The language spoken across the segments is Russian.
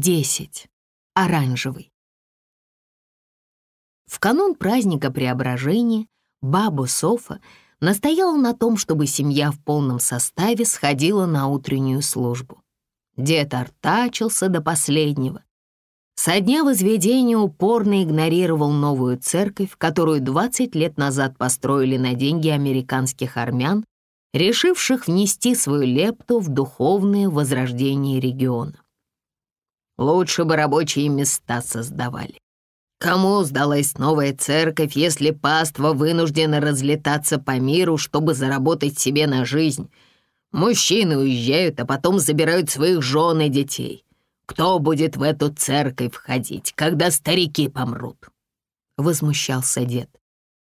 Десять. Оранжевый. В канун праздника Преображения баба Софа настояла на том, чтобы семья в полном составе сходила на утреннюю службу. Дед артачился до последнего. Со дня возведения упорно игнорировал новую церковь, которую 20 лет назад построили на деньги американских армян, решивших внести свою лепту в духовное возрождение региона. Лучше бы рабочие места создавали. Кому сдалась новая церковь, если паства вынуждена разлетаться по миру, чтобы заработать себе на жизнь? Мужчины уезжают, а потом забирают своих жен и детей. Кто будет в эту церковь входить, когда старики помрут?» Возмущался дед.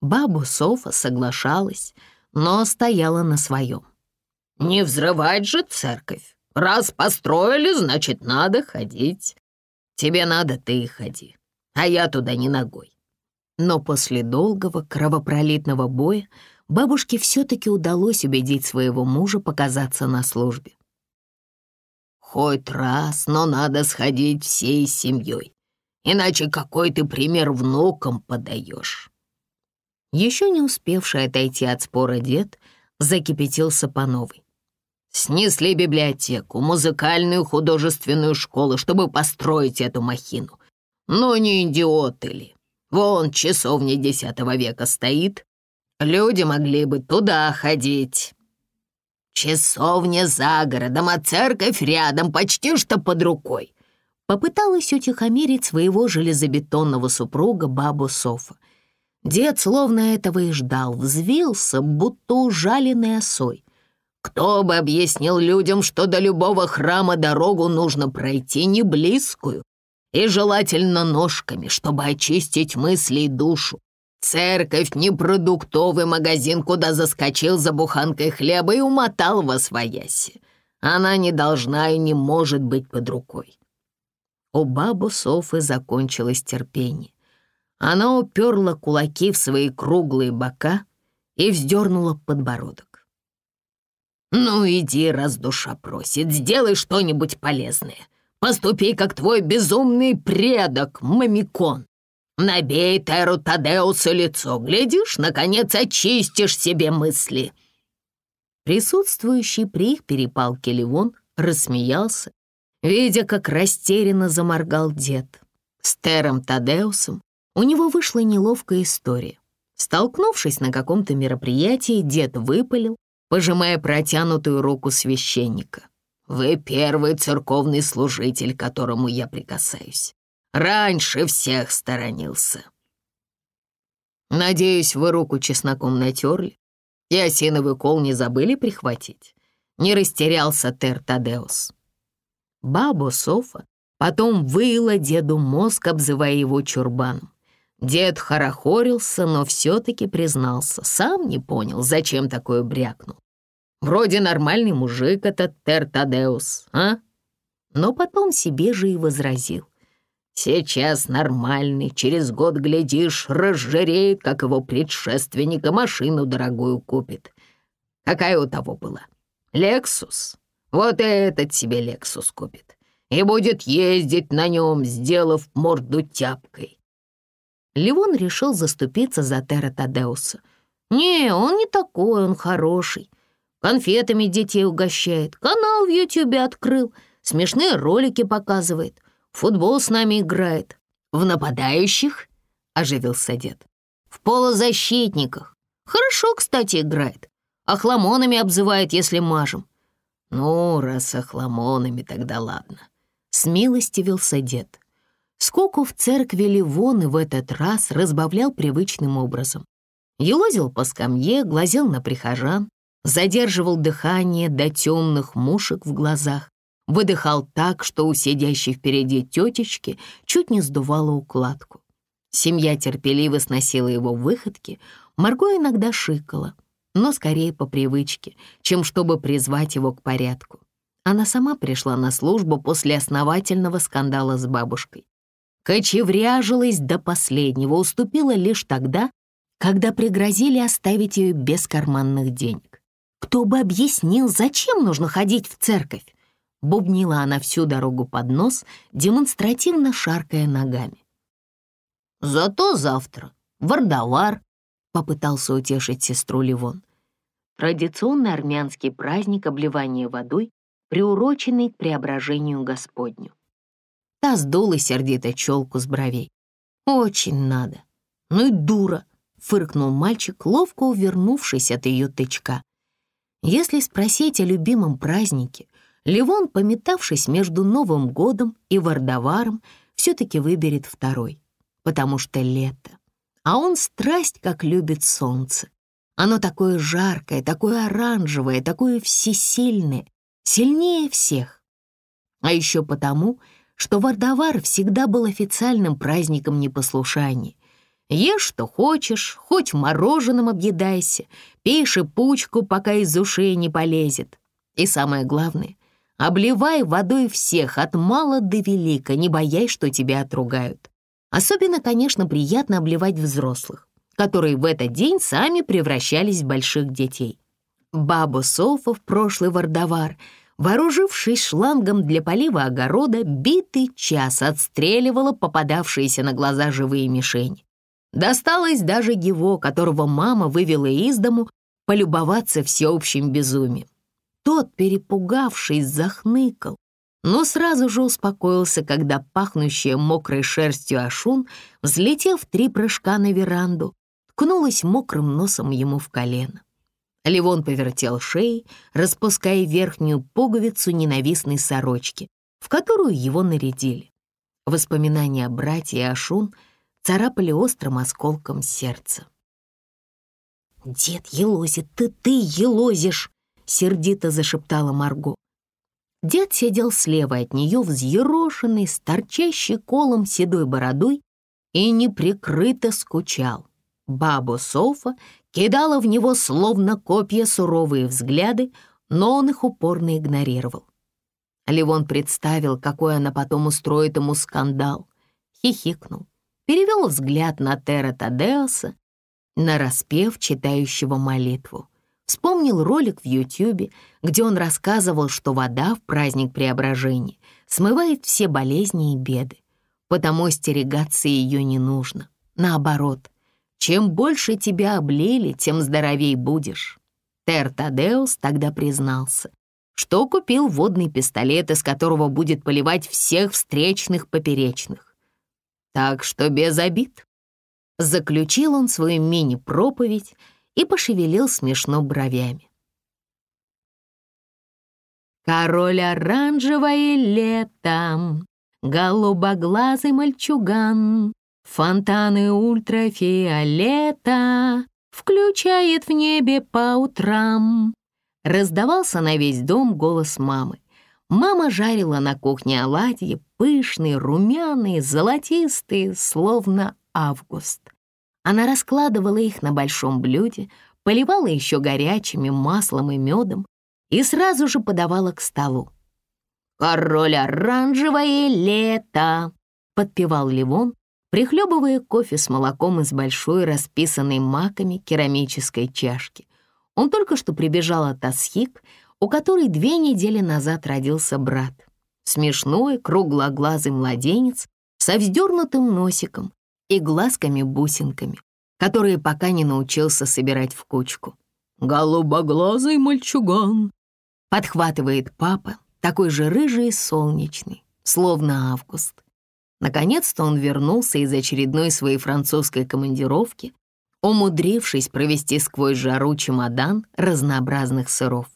Бабу Софа соглашалась, но стояла на своем. «Не взрывать же церковь. Раз построили, значит, надо ходить. Тебе надо, ты и ходи а я туда не ногой. Но после долгого кровопролитного боя бабушке все-таки удалось убедить своего мужа показаться на службе. «Хоть раз, но надо сходить всей семьей, иначе какой ты пример внукам подаешь». Еще не успевший отойти от спора дед закипятился по новой. Снесли библиотеку, музыкальную художественную школу, чтобы построить эту махину. Ну не идиоты ли? Вон часовня десятого века стоит. Люди могли бы туда ходить. Часовня за городом, а церковь рядом, почти что под рукой. Попыталась утихомирить своего железобетонного супруга бабу Софа. Дед словно этого и ждал, взвился, будто ужаленный осой. Кто бы объяснил людям, что до любого храма дорогу нужно пройти не близкую, и желательно ножками, чтобы очистить мысли и душу. Церковь — не продуктовый магазин, куда заскочил за буханкой хлеба и умотал во свояси. Она не должна и не может быть под рукой. У бабы Софы закончилось терпение. Она уперла кулаки в свои круглые бока и вздернула подбородок. «Ну иди, раз душа просит, сделай что-нибудь полезное. Поступи, как твой безумный предок, Мамикон. Набей Теру Тадеусу лицо, глядишь, наконец очистишь себе мысли». Присутствующий при их перепалке Ливон рассмеялся, видя, как растерянно заморгал дед. С Тером Тадеусом у него вышла неловкая история. Столкнувшись на каком-то мероприятии, дед выпалил, пожимая протянутую руку священника. Вы первый церковный служитель, которому я прикасаюсь. Раньше всех сторонился. Надеюсь, вы руку чесноком натерли и осиновый кол не забыли прихватить. Не растерялся Тер Тадеус. Бабу Софа потом выила деду мозг, обзывая его чурбаном. Дед хорохорился, но все-таки признался, сам не понял, зачем такое брякнул. Вроде нормальный мужик этот Тертадеус, а? Но потом себе же и возразил. Сейчас нормальный, через год, глядишь, разжиреет, как его предшественника, машину дорогую купит. Какая у того была? Лексус. Вот и этот себе Лексус купит. И будет ездить на нем, сделав морду тяпкой. Ливон решил заступиться за Тера «Не, он не такой, он хороший конфетами детей угощает, канал в Ютубе открыл, смешные ролики показывает, футбол с нами играет. В нападающих?» — оживился дед. «В полузащитниках. Хорошо, кстати, играет. Охламонами обзывает, если мажем». «Ну, раз охламонами, тогда ладно», — смилостивился дед. Скоку в церкви Ливоны в этот раз разбавлял привычным образом. Елозил по скамье, глазел на прихожан, задерживал дыхание до темных мушек в глазах, выдыхал так, что у сидящей впереди тетечки чуть не сдувало укладку. Семья терпеливо сносила его выходки, Марго иногда шикала, но скорее по привычке, чем чтобы призвать его к порядку. Она сама пришла на службу после основательного скандала с бабушкой. Кочевряжилась до последнего, уступила лишь тогда, когда пригрозили оставить ее без карманных денег. Кто бы объяснил, зачем нужно ходить в церковь? бубнила она всю дорогу под нос, демонстративно шаркая ногами. «Зато завтра Вардавар», — попытался утешить сестру Ливон. Традиционный армянский праздник обливания водой, приуроченный к преображению Господню. Та сдула сердито челку с бровей. «Очень надо». «Ну и дура», — фыркнул мальчик, ловко увернувшись от ее тычка. Если спросить о любимом празднике, Ливон, пометавшись между Новым годом и Вардаваром, все-таки выберет второй, потому что лето. А он страсть, как любит солнце. Оно такое жаркое, такое оранжевое, такое всесильное, сильнее всех. А еще потому, что Вардавар всегда был официальным праздником непослушания. Ешь, что хочешь, хоть мороженым объедайся, пей шипучку, пока из ушей не полезет. И самое главное, обливай водой всех от мала до велика, не боясь, что тебя отругают. Особенно, конечно, приятно обливать взрослых которые в этот день сами превращались в больших детей. Баба Софа в прошлый вардовар, вооружившись шлангом для полива огорода, битый час отстреливала попадавшиеся на глаза живые мишени. Досталось даже его, которого мама вывела из дому полюбоваться всеобщим безумием. Тот, перепугавшись, захныкал, но сразу же успокоился, когда пахнущая мокрой шерстью Ашун взлетел в три прыжка на веранду, ткнулась мокрым носом ему в колено. Ливон повертел шеей, распуская верхнюю пуговицу ненавистной сорочки, в которую его нарядили. Воспоминания о брате Ашун царапали острым осколком сердца. «Дед елозит, ты ты елозишь!» — сердито зашептала Марго. Дед сидел слева от нее, взъерошенный, с торчащей колом седой бородой, и неприкрыто скучал. Бабу Софа кидала в него словно копья суровые взгляды, но он их упорно игнорировал. Ливон представил, какой она потом устроит ему скандал, хихикнул, перевел взгляд на Тера Тадеоса, на распев читающего молитву. Вспомнил ролик в Ютьюбе, где он рассказывал, что вода в праздник Преображения смывает все болезни и беды, потому остерегаться ее не нужно. Наоборот, чем больше тебя облили, тем здоровей будешь. Тертадеус тогда признался, что купил водный пистолет, из которого будет поливать всех встречных поперечных. Так что без обид. Заключил он свою мини-проповедь и пошевелил смешно бровями. Король оранжевое лето, голубоглазый мальчуган, Фонтаны ультрафиолета включает в небе по утрам. Раздавался на весь дом голос мамы. Мама жарила на кухне оладьи, пышные, румяные, золотистые, словно август. Она раскладывала их на большом блюде, поливала еще горячими маслом и медом и сразу же подавала к столу. «Король оранжевое лето!» — подпевал Ливон, прихлебывая кофе с молоком из большой, расписанной маками керамической чашки. Он только что прибежал от Асхик, у которой две недели назад родился брат. Смешной, круглоглазый младенец со вздернутым носиком и глазками-бусинками, которые пока не научился собирать в кучку. «Голубоглазый мальчуган», — подхватывает папа, такой же рыжий и солнечный, словно август. Наконец-то он вернулся из очередной своей французской командировки, умудрившись провести сквозь жару чемодан разнообразных сыров.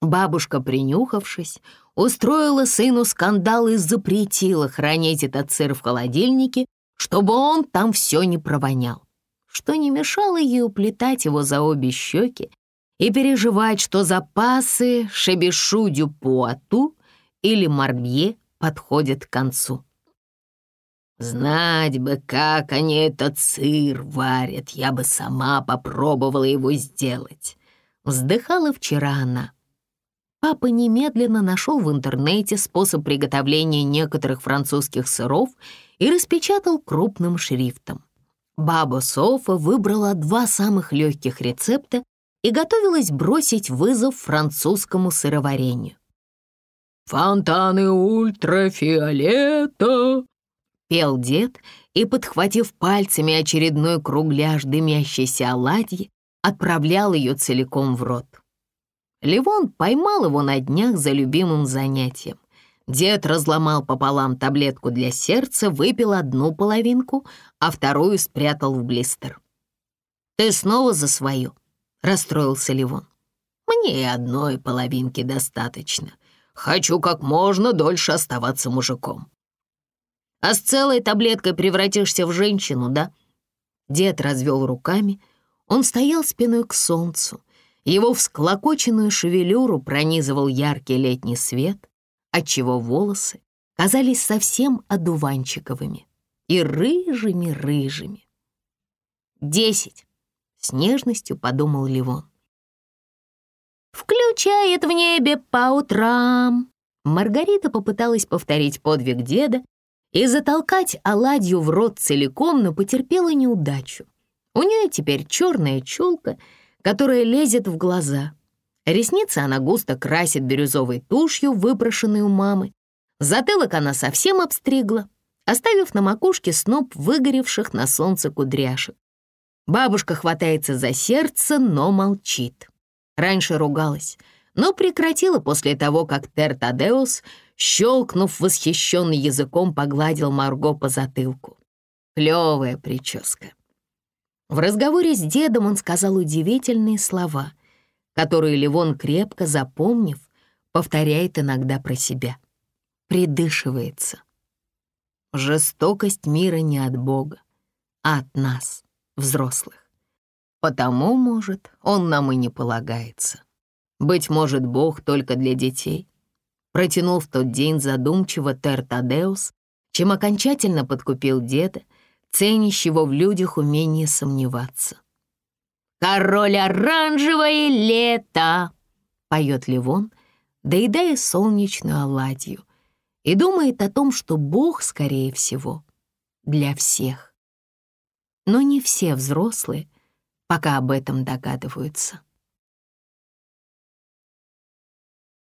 Бабушка, принюхавшись, устроила сыну скандал и запретила хранить этот сыр в холодильнике, чтобы он там все не провонял, что не мешало ей уплетать его за обе щеки и переживать, что запасы шебешу-дю-пуату или морбье подходят к концу. Знать бы, как они этот сыр варят, я бы сама попробовала его сделать. Вздыхала вчера она. Папа немедленно нашел в интернете способ приготовления некоторых французских сыров и распечатал крупным шрифтом. Баба Софа выбрала два самых легких рецепта и готовилась бросить вызов французскому сыроварению. фонтаны ультрафиолета!» Пел дед и, подхватив пальцами очередной кругляш дымящейся оладьи, отправлял ее целиком в рот. Ливон поймал его на днях за любимым занятием. Дед разломал пополам таблетку для сердца, выпил одну половинку, а вторую спрятал в блистер. «Ты снова за свою?» — расстроился Ливон. «Мне и одной половинки достаточно. Хочу как можно дольше оставаться мужиком». «А с целой таблеткой превратишься в женщину, да?» Дед развел руками. Он стоял спиной к солнцу. Его всклокоченную шевелюру пронизывал яркий летний свет, отчего волосы казались совсем одуванчиковыми и рыжими-рыжими. «Десять!» — с нежностью подумал Ливон. «Включает в небе по утрам!» Маргарита попыталась повторить подвиг деда и затолкать оладью в рот целиком, но потерпела неудачу. У нее теперь черная челка, которая лезет в глаза — Ресницы она густо красит бирюзовой тушью, выброшенной у мамы. Затылок она совсем обстригла, оставив на макушке сноп выгоревших на солнце кудряшек. Бабушка хватается за сердце, но молчит. Раньше ругалась, но прекратила после того, как Тертадеус, щелкнув восхищенный языком, погладил Марго по затылку. Клевая прическа. В разговоре с дедом он сказал удивительные слова — которые Ливон, крепко запомнив, повторяет иногда про себя. Придышивается. Жестокость мира не от Бога, а от нас, взрослых. Потому, может, он нам и не полагается. Быть может, Бог только для детей. Протянул в тот день задумчиво Тертадеус, чем окончательно подкупил деда, ценящего в людях умение сомневаться. «Король оранжевое лето!» — поет Ливон, доедая солнечную оладью, и думает о том, что Бог, скорее всего, для всех. Но не все взрослые пока об этом догадываются.